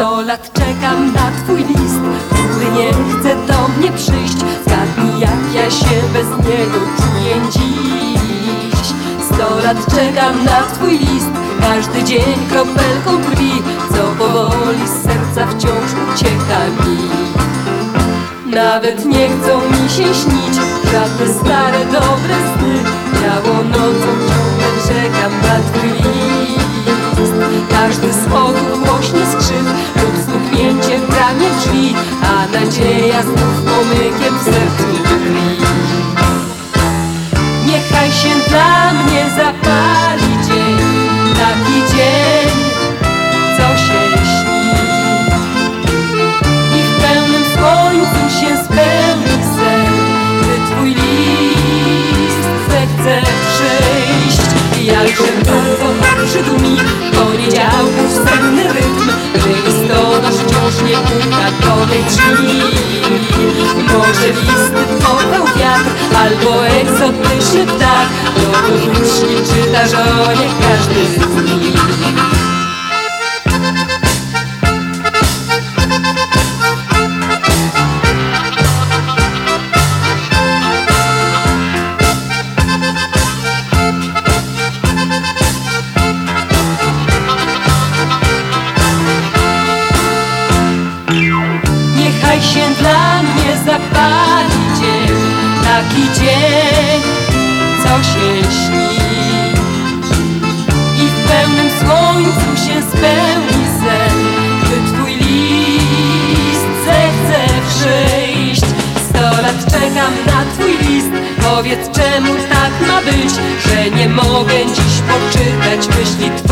Sto lat czekam na twój list, który nie chce do mnie przyjść. Zgadnij jak ja się bez niego czuję dziś. Sto lat czekam na twój list, każdy dzień kropelką krwi Co powoli z serca wciąż ucieka mi. Nawet nie chcą mi się śnić żadne stare dobre sny. Białą nocą ciągle czekam na twój list. Każdy schodów głośnie skrzyp nadzieja znów pomykiem w sercu tkwi Niechaj się dla mnie zapali dzień Taki dzień, co się śni I w pełnym słońcu się spełni sen Gdy twój list zechce przyjść Jakże Niechaj się dla mnie zapali dzień Taki dzień, co się śni. I w pełnym słońcu się spełni sen Gdy twój list zechce przyjść. Sto lat czekam na twój list. Powiedz czemu tak ma być Że nie mogę dziś poczytać myśli twoich